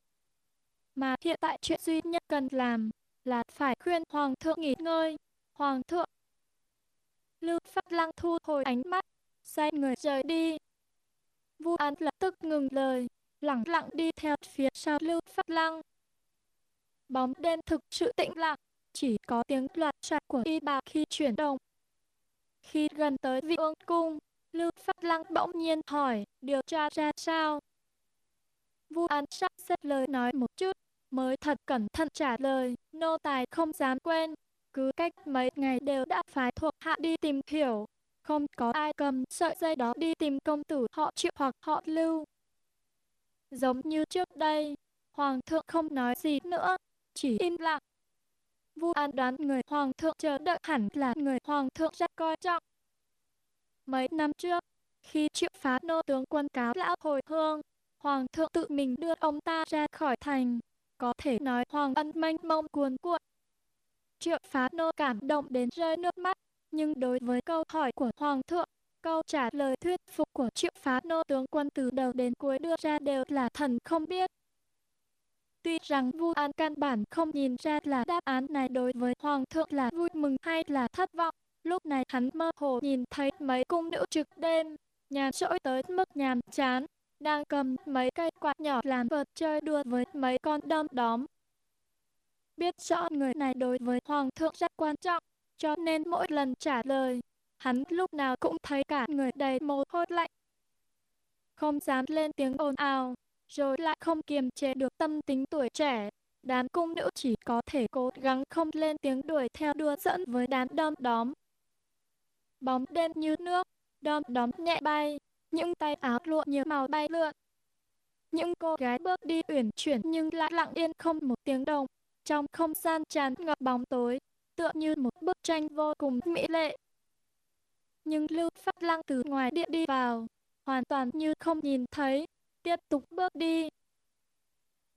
S1: Mà hiện tại chuyện duy nhất cần làm là phải khuyên hoàng thượng nghỉ ngơi. Hoàng thượng Lưu Phát Lăng thu hồi ánh mắt, xoay người rời đi. Vu An lập tức ngừng lời, lặng lặng đi theo phía sau Lưu Phát Lăng. Bóng đêm thực sự tĩnh lặng, chỉ có tiếng loạt soạt của y bào khi chuyển động. Khi gần tới vị ương cung, Lưu Phát Lăng bỗng nhiên hỏi, điều tra ra sao? Vu An sắc xếp lời nói một chút, mới thật cẩn thận trả lời, nô tài không dám quên. Cứ cách mấy ngày đều đã phái thuộc hạ đi tìm hiểu, không có ai cầm sợi dây đó đi tìm công tử họ chịu hoặc họ lưu. Giống như trước đây, Hoàng thượng không nói gì nữa, chỉ im lặng. Vua An đoán người Hoàng thượng chờ đợi hẳn là người Hoàng thượng rất coi trọng. Mấy năm trước, khi triệu phá nô tướng quân cáo lão hồi hương, Hoàng thượng tự mình đưa ông ta ra khỏi thành. Có thể nói Hoàng ân manh mông cuồn cuộn. Triệu phá nô cảm động đến rơi nước mắt, nhưng đối với câu hỏi của Hoàng thượng, câu trả lời thuyết phục của triệu phá nô tướng quân từ đầu đến cuối đưa ra đều là thần không biết. Tuy rằng Vu An căn bản không nhìn ra là đáp án này đối với Hoàng thượng là vui mừng hay là thất vọng, lúc này hắn mơ hồ nhìn thấy mấy cung nữ trực đêm, nhà rỗi tới mức nhàm chán, đang cầm mấy cây quạt nhỏ làm vợt chơi đùa với mấy con đom đóm. Biết rõ người này đối với Hoàng thượng rất quan trọng, cho nên mỗi lần trả lời, hắn lúc nào cũng thấy cả người đầy mồ hôi lạnh. Không dám lên tiếng ồn ào, rồi lại không kiềm chế được tâm tính tuổi trẻ. Đám cung nữ chỉ có thể cố gắng không lên tiếng đuổi theo đua dẫn với đám đom đóm. Bóng đêm như nước, đom đóm nhẹ bay, những tay áo lụa nhiều màu bay lượn. Những cô gái bước đi uyển chuyển nhưng lại lặng yên không một tiếng động, trong không gian tràn ngập bóng tối, tựa như một bức tranh vô cùng mỹ lệ. Nhưng Lưu Phát Lăng từ ngoài điện đi vào, hoàn toàn như không nhìn thấy, tiếp tục bước đi.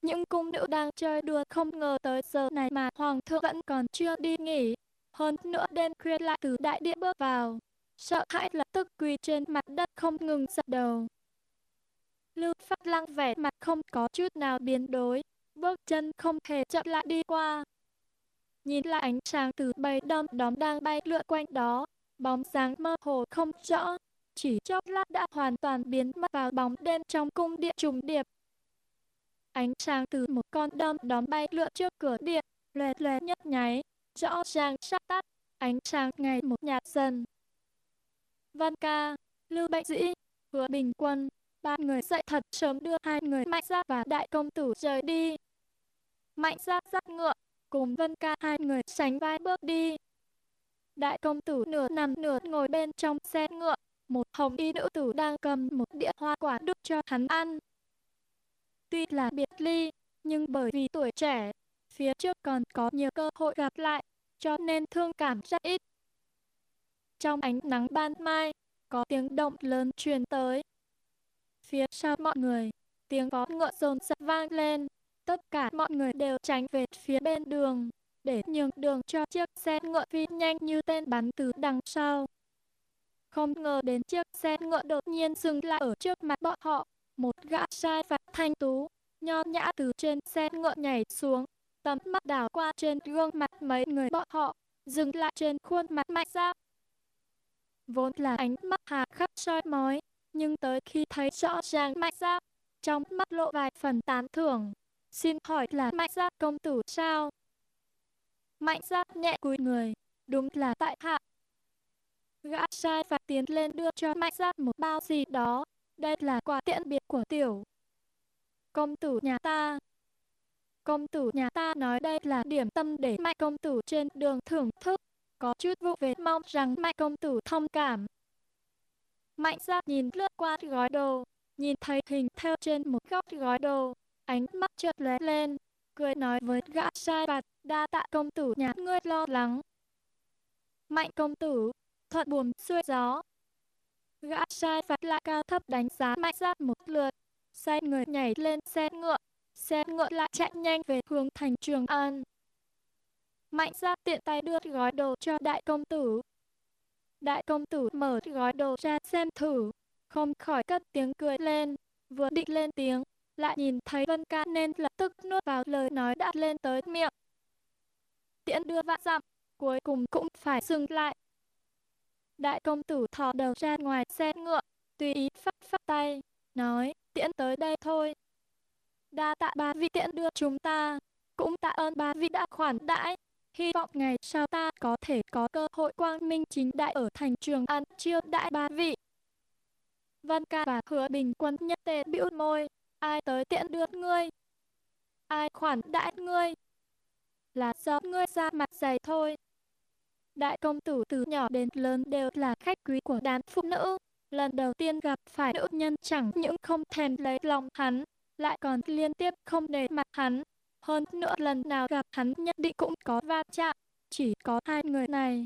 S1: Những cung nữ đang chơi đùa không ngờ tới giờ này mà Hoàng thượng vẫn còn chưa đi nghỉ. Hơn nữa đêm khuya lại từ đại điện bước vào, sợ hãi lập tức quỳ trên mặt đất không ngừng dập đầu. Lưu Phát Lăng vẻ mặt không có chút nào biến đổi, bước chân không hề chậm lại đi qua. Nhìn lại ánh sáng từ bầy đom đóm đang bay lượn quanh đó, bóng dáng mơ hồ không rõ, chỉ chốc lát đã hoàn toàn biến mất vào bóng đêm trong cung điện trùng điệp. Ánh sáng từ một con đom đóm bay lượn trước cửa điện, lòe lòe nhấp nháy, rõ ràng sắp tắt, ánh sáng ngày một nhạt dần. Văn ca, Lưu Bệnh Dĩ, Hứa Bình Quân, ba người dậy thật sớm đưa hai người Mạnh Giác và Đại Công Tử rời đi. Mạnh Giác dắt ngựa, cùng Vân ca hai người sánh vai bước đi. Đại Công Tử nửa nằm nửa ngồi bên trong xe ngựa, một hồng y nữ tử đang cầm một đĩa hoa quả đút cho hắn ăn. Tuy là biệt ly, nhưng bởi vì tuổi trẻ, phía trước còn có nhiều cơ hội gặp lại, cho nên thương cảm rất ít. Trong ánh nắng ban mai, có tiếng động lớn truyền tới. Phía sau mọi người, tiếng có ngựa rồn rập vang lên. Tất cả mọi người đều tránh về phía bên đường, để nhường đường cho chiếc xe ngựa phi nhanh như tên bắn từ đằng sau. Không ngờ đến chiếc xe ngựa đột nhiên dừng lại ở trước mặt bọn họ. Một gã trai và thanh tú, nho nhã từ trên xe ngựa nhảy xuống, tầm mắt đảo qua trên gương mặt mấy người bọn họ, dừng lại trên khuôn mặt mạnh ra. Vốn là ánh mắt hà khắc soi mói, nhưng tới khi thấy rõ ràng mạnh ra, trong mắt lộ vài phần tán thưởng. Xin hỏi là mạnh ra công tử sao? Mạnh ra nhẹ cúi người, đúng là tại hạ. Gã sai và tiến lên đưa cho mạnh giác một bao gì đó, đây là quà tiễn biệt của tiểu. Công tử nhà ta. Công tử nhà ta nói đây là điểm tâm để mạnh công tử trên đường thưởng thức, có chút vụ về mong rằng mạnh công tử thông cảm. Mạnh giác nhìn lướt qua gói đồ, nhìn thấy hình theo trên một góc gói đồ, ánh mắt chợt lóe lên, cười nói với gã sai vặt, đa tạ công tử nhà ngươi lo lắng. Mạnh công tử, thuận buồm xuôi gió. Gã sai phạt lại cao thấp đánh giá mạnh ra một lượt, sai người nhảy lên xe ngựa, xe ngựa lại chạy nhanh về hướng thành Trường An. Mạnh ra tiện tay đưa gói đồ cho đại công tử. Đại công tử mở gói đồ ra xem thử, không khỏi cất tiếng cười lên, vừa định lên tiếng, lại nhìn thấy Vân Ca nên lập tức nuốt vào lời nói đã lên tới miệng. Tiễn đưa vạn dặm, cuối cùng cũng phải dừng lại. Đại công tử thò đầu ra ngoài xe ngựa, tùy ý phát phát tay, nói, tiễn tới đây thôi. Đa tạ ba vị tiễn đưa chúng ta, cũng tạ ơn ba vị đã khoản đãi. Hy vọng ngày sau ta có thể có cơ hội quang minh chính đại ở thành trường ăn chiêu đại ba vị. Văn ca và hứa bình quân nhất tề bĩu môi, ai tới tiễn đưa ngươi? Ai khoản đãi ngươi? Là do ngươi ra mặt dày thôi. Đại công tử từ nhỏ đến lớn đều là khách quý của đám phụ nữ. Lần đầu tiên gặp phải nữ nhân chẳng những không thèm lấy lòng hắn, lại còn liên tiếp không để mặt hắn. Hơn nữa lần nào gặp hắn nhất định cũng có va chạm, chỉ có hai người này.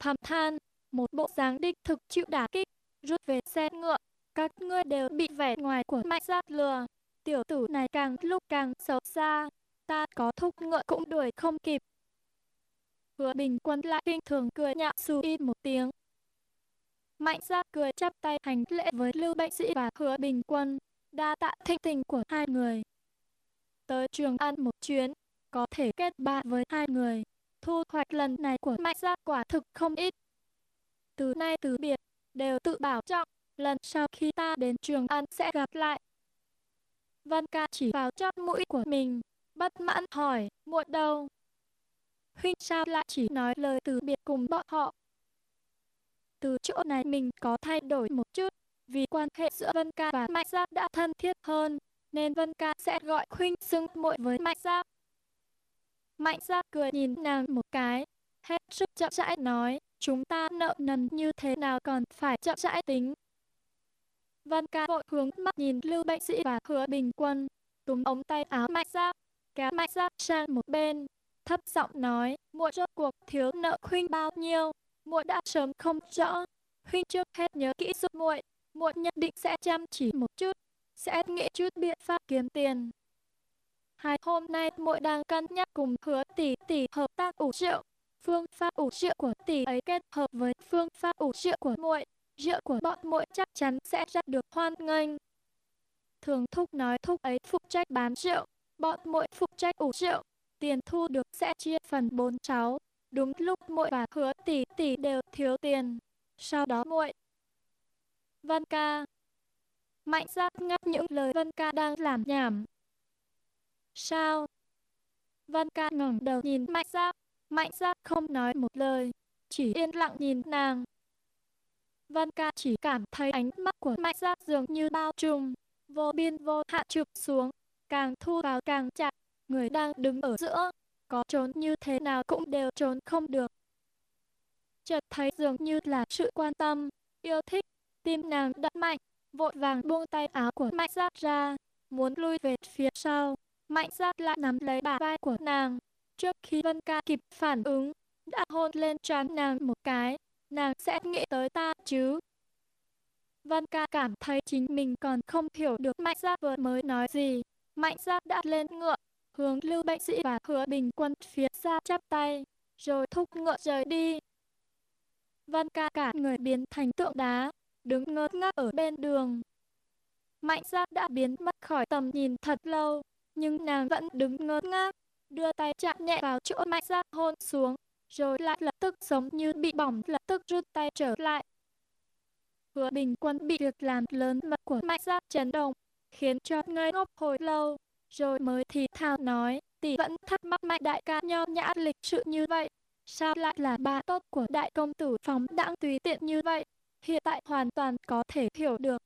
S1: Thầm than, một bộ dáng đích thực chịu đả kích, rút về xe ngựa, các ngươi đều bị vẻ ngoài của mạnh giác lừa. Tiểu tử này càng lúc càng xấu xa, ta có thúc ngựa cũng đuổi không kịp. Hứa bình quân lại kinh thường cười nhạo su ít một tiếng. Mạnh giác cười chắp tay hành lễ với Lưu Bệnh Sĩ và Hứa Bình Quân, đa tạ thịnh tình của hai người. Tới trường ăn một chuyến, có thể kết bạn với hai người. Thu hoạch lần này của Mạnh giác quả thực không ít. Từ nay từ biệt, đều tự bảo trọng, lần sau khi ta đến trường ăn sẽ gặp lại. Văn ca chỉ vào chót mũi của mình, bất mãn hỏi, muộn đâu? Huynh sao lại chỉ nói lời từ biệt cùng bọn họ? Từ chỗ này mình có thay đổi một chút, vì quan hệ giữa Vân Ca và Mạnh Giáp đã thân thiết hơn, nên Vân Ca sẽ gọi Huynh xưng muội với Mạnh Giáp. Mạnh Giáp cười nhìn nàng một cái, hết sức chậm rãi nói, chúng ta nợ nần như thế nào còn phải chậm rãi tính. Vân Ca vội hướng mắt nhìn Lưu Bệnh Sĩ và Hứa Bình Quân, túm ống tay áo Mạnh Giáp, kéo Mạnh Giáp sang một bên, thấp giọng nói, muội rốt cuộc thiếu nợ huynh bao nhiêu, muội đã sớm không rõ. Huynh trước hết nhớ kỹ giúp muội, muội nhất định sẽ chăm chỉ một chút, sẽ nghĩ chút biện pháp kiếm tiền. Hai hôm nay muội đang cân nhắc cùng hứa tỷ tỷ hợp tác ủ rượu. Phương pháp ủ rượu của tỷ ấy kết hợp với phương pháp ủ rượu của muội, rượu của bọn muội chắc chắn sẽ rất được hoan nghênh. Thường thúc nói thúc ấy phụ trách bán rượu, bọn muội phụ trách ủ rượu, tiền thu được sẽ chia phần bốn cháu. Đúng lúc muội và hứa tỷ tỷ đều thiếu tiền. Sau đó muội Vân ca Mạnh giác ngắt những lời Vân ca đang làm nhảm. Sao? Vân ca ngẩng đầu nhìn Mạnh giác. Mạnh giác không nói một lời, chỉ yên lặng nhìn nàng. Vân ca chỉ cảm thấy ánh mắt của Mạnh giác dường như bao trùm, vô biên vô hạn chụp xuống, càng thu vào càng chặt, người đang đứng ở giữa, có trốn như thế nào cũng đều trốn không được. Chợt thấy dường như là sự quan tâm, yêu thích, tim nàng đập mạnh, vội vàng buông tay áo của Mạnh Giác ra, muốn lui về phía sau. Mạnh Giác lại nắm lấy bả vai của nàng, trước khi Vân Ca kịp phản ứng, đã hôn lên trán nàng một cái, nàng sẽ nghĩ tới ta chứ. Vân Ca cảm thấy chính mình còn không hiểu được Mạnh Giác vừa mới nói gì. Mạnh Giác đã lên ngựa, hướng Lưu Bệnh Sĩ và Hứa Bình Quân phía xa chắp tay, rồi thúc ngựa rời đi. Văn ca cả người biến thành tượng đá, đứng ngơ ngác ở bên đường. Mạnh giác đã biến mất khỏi tầm nhìn thật lâu, nhưng nàng vẫn đứng ngơ ngác, đưa tay chạm nhẹ vào chỗ mạnh giác hôn xuống, rồi lại lập tức giống như bị bỏng lập tức rút tay trở lại. Hứa bình quân bị việc làm lớn mật của mạnh Gia chấn động, khiến cho ngây ngốc hồi lâu, rồi mới thì thào nói, tỷ vẫn thắc mắc mạnh đại ca nho nhã lịch sự như vậy, sao lại là bà tốt của đại công tử phóng đãng tùy tiện như vậy, hiện tại hoàn toàn có thể hiểu được.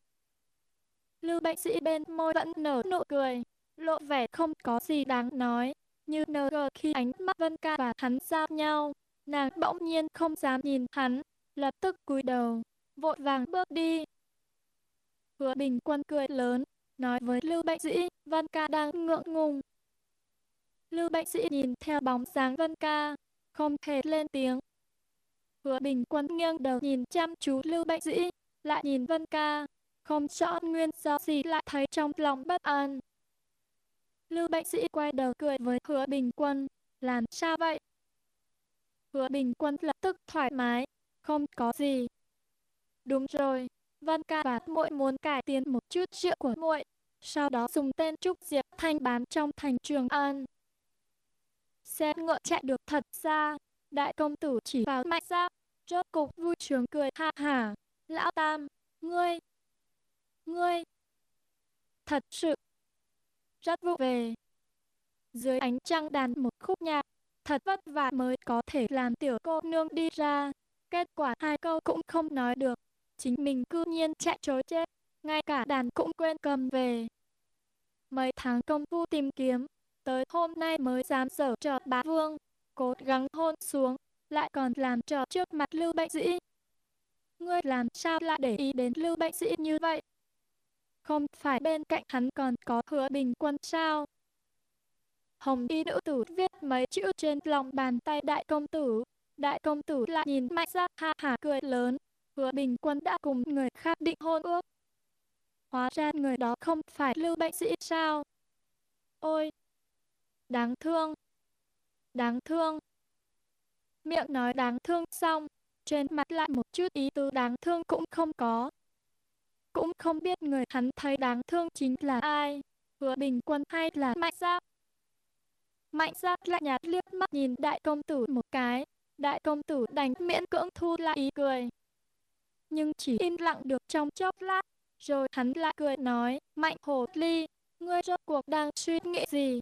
S1: Lưu bệnh sĩ bên môi vẫn nở nụ cười, lộ vẻ không có gì đáng nói, như nờ gờ khi ánh mắt Vân Ca và hắn giao nhau, nàng bỗng nhiên không dám nhìn hắn, lập tức cúi đầu, vội vàng bước đi. Hứa Bình Quân cười lớn, nói với Lưu Bệnh Dĩ, Văn Ca đang ngượng ngùng. Lưu Bệnh Dĩ nhìn theo bóng dáng Văn Ca, không hề lên tiếng. Hứa Bình Quân nghiêng đầu nhìn chăm chú Lưu Bệnh Dĩ, lại nhìn Văn Ca, không rõ nguyên do gì lại thấy trong lòng bất an. Lưu Bệnh Sĩ quay đầu cười với Hứa Bình Quân, làm sao vậy? Hứa Bình Quân lập tức thoải mái, không có gì. Đúng rồi, Vân Ca và muội muốn cải tiến một chút rượu của muội, sau đó dùng tên Trúc Diệp Thanh bán trong thành Trường An. Xe ngựa chạy được thật xa, đại công tử chỉ vào mạnh giáp, rốt cục vui sướng cười ha hả. Lão Tam, ngươi, ngươi, thật sự, rất vui về. Dưới ánh trăng đàn một khúc nhạc, thật vất vả mới có thể làm tiểu cô nương đi ra. Kết quả hai câu cũng không nói được, chính mình cư nhiên chạy trối chết, ngay cả đàn cũng quên cầm về. Mấy tháng công phu tìm kiếm, tới hôm nay mới dám dở trò bá vương, cố gắng hôn xuống, lại còn làm trò trước mặt lưu bệnh dĩ. Ngươi làm sao lại để ý đến lưu bệnh dĩ như vậy? Không phải bên cạnh hắn còn có hứa bình quân sao? Hồng y nữ tử viết mấy chữ trên lòng bàn tay đại công tử. Đại công tử lại nhìn mạnh ra ha hả cười lớn. Hứa bình quân đã cùng người khác định hôn ước. Hóa ra người đó không phải lưu bệnh sĩ sao? Ôi! Đáng thương! Đáng thương! Miệng nói đáng thương xong, trên mặt lại một chút ý tứ đáng thương cũng không có. Cũng không biết người hắn thấy đáng thương chính là ai, hứa bình quân hay là mạnh giáp. Mạnh giáp lại nhạt liếc mắt nhìn đại công tử một cái, đại công tử đành miễn cưỡng thu lại ý cười. Nhưng chỉ im lặng được trong chốc lát, rồi hắn lại cười nói, mạnh hồ ly, ngươi rốt cuộc đang suy nghĩ gì?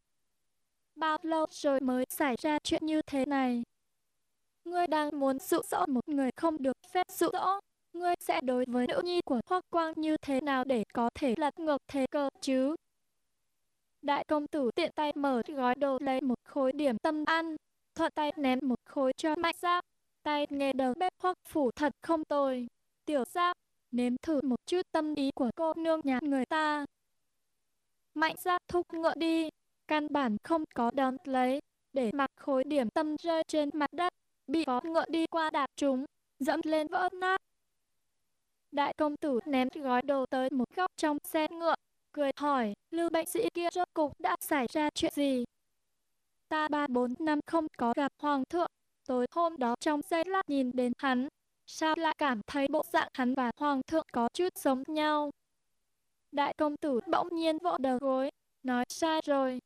S1: Bao lâu rồi mới xảy ra chuyện như thế này? Ngươi đang muốn dụ dỗ một người không được phép dụ dỗ, ngươi sẽ đối với nữ nhi của Hoắc Quang như thế nào để có thể lật ngược thế cơ chứ? Đại công tử tiện tay mở gói đồ lấy một khối điểm tâm ăn, thuận tay ném một khối cho mạnh giáp. Tay nghề đầu bếp Hoắc phủ thật không tồi. Tiểu giáp, nếm thử một chút tâm ý của cô nương nhà người ta. Mạnh giáp thúc ngựa đi, căn bản không có đón lấy, để mặc khối điểm tâm rơi trên mặt đất, bị có ngựa đi qua đạp chúng, dẫm lên vỡ nát. Đại công tử ném gói đồ tới một góc trong xe ngựa, cười hỏi, lưu bệnh sĩ kia rốt cục đã xảy ra chuyện gì? Ta ba bốn năm không có gặp hoàng thượng, tối hôm đó trong giây lát nhìn đến hắn, sao lại cảm thấy bộ dạng hắn và hoàng thượng có chút giống nhau? Đại công tử bỗng nhiên vỗ đầu gối, nói sai rồi.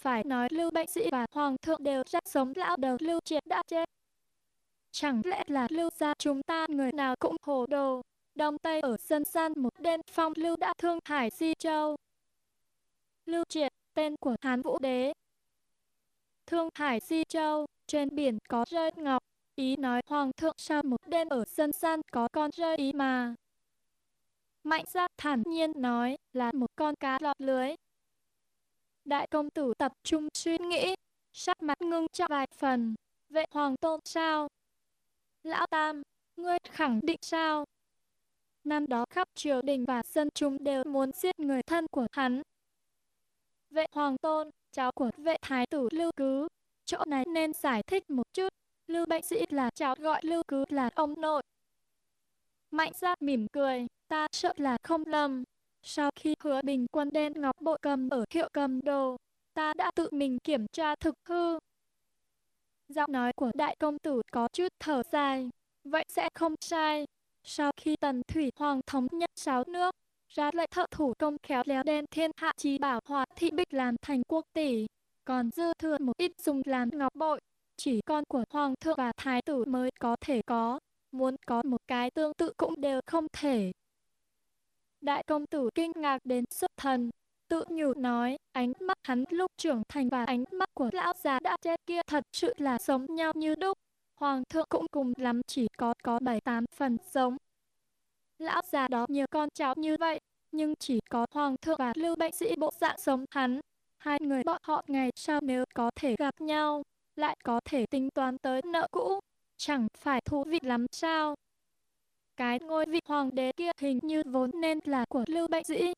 S1: Phải nói lưu bệnh sĩ và hoàng thượng đều rất giống lão đầu lưu triệt đã chết. Chẳng lẽ là lưu gia chúng ta người nào cũng hồ đồ. Đông Tây ở dân gian một đêm phong lưu đã thương Hải Di Châu. Lưu triệt, tên của Hán Vũ Đế. Thương Hải Di Châu, trên biển có rơi ngọc. Ý nói Hoàng thượng sao một đêm ở dân gian có con rơi ý mà. Mạnh giác thản nhiên nói là một con cá lọt lưới. Đại công tử tập trung suy nghĩ, sắc mặt ngưng cho vài phần. Vệ hoàng tôn sao? Lão Tam, ngươi khẳng định sao? Năm đó khắp triều đình và dân chúng đều muốn giết người thân của hắn. Vệ Hoàng Tôn, cháu của vệ thái tử Lưu Cứ, chỗ này nên giải thích một chút. Lưu Bệnh Sĩ là cháu gọi Lưu Cứ là ông nội. Mạnh ra mỉm cười, ta sợ là không lầm. Sau khi hứa bình quân đen ngọc bội cầm ở hiệu cầm đồ, ta đã tự mình kiểm tra thực hư, Giọng nói của đại công tử có chút thở dài. Vậy sẽ không sai. Sau khi tần thủy hoàng thống nhất sáu nước, ra lệnh thợ thủ công khéo léo đen thiên hạ trí bảo hòa thị bích làm thành quốc tỷ. Còn dư thừa một ít dùng làm ngọc bội. Chỉ con của hoàng thượng và thái tử mới có thể có. Muốn có một cái tương tự cũng đều không thể. Đại công tử kinh ngạc đến xuất thần, tự nhủ nói, ánh mắt hắn lúc trưởng thành và ánh mắt của lão già đã chết kia thật sự là giống nhau như đúc. Hoàng thượng cũng cùng lắm chỉ có có bảy tám phần giống. Lão già đó nhiều con cháu như vậy, nhưng chỉ có hoàng thượng và lưu bệnh sĩ bộ dạng giống hắn. Hai người bọn họ ngày sau nếu có thể gặp nhau, lại có thể tính toán tới nợ cũ, chẳng phải thú vị lắm sao? cái ngôi vị hoàng đế kia hình như vốn nên là của Lưu Bệnh Dĩ.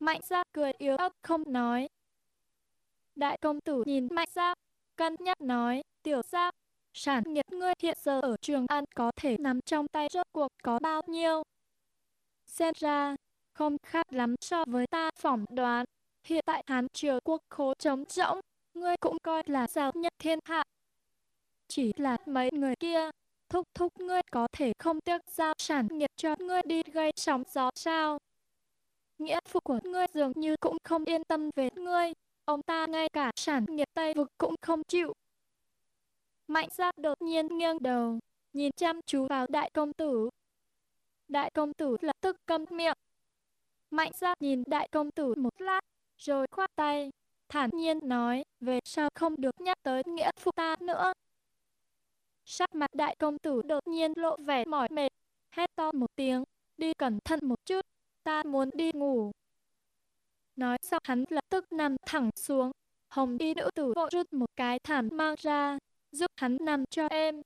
S1: Mạnh gia cười yếu ớt không nói. Đại công tử nhìn mạnh gia, cân nhắc nói, tiểu gia, sản nghiệp ngươi hiện giờ ở trường An có thể nắm trong tay rốt cuộc có bao nhiêu. Xem ra, không khác lắm so với ta phỏng đoán. Hiện tại Hán triều quốc khố trống rỗng, ngươi cũng coi là giàu nhất thiên hạ. Chỉ là mấy người kia, thúc thúc ngươi có thể không tiếc giao sản nghiệp cho ngươi đi gây sóng gió sao? Nghĩa phụ của ngươi dường như cũng không yên tâm về ngươi, ông ta ngay cả sản nghiệp Tây Vực cũng không chịu. Mạnh gia đột nhiên nghiêng đầu, nhìn chăm chú vào đại công tử. Đại công tử lập tức câm miệng. Mạnh gia nhìn đại công tử một lát, rồi khoát tay, thản nhiên nói, về sau không được nhắc tới nghĩa phụ ta nữa. Sắc mặt đại công tử đột nhiên lộ vẻ mỏi mệt, hét to một tiếng, đi cẩn thận một chút, ta muốn đi ngủ. Nói xong hắn lập tức nằm thẳng xuống, hồng y nữ tử vội rút một cái thảm mang ra, giúp hắn nằm cho em.